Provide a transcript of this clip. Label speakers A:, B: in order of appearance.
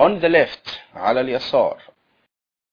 A: on the left على اليسار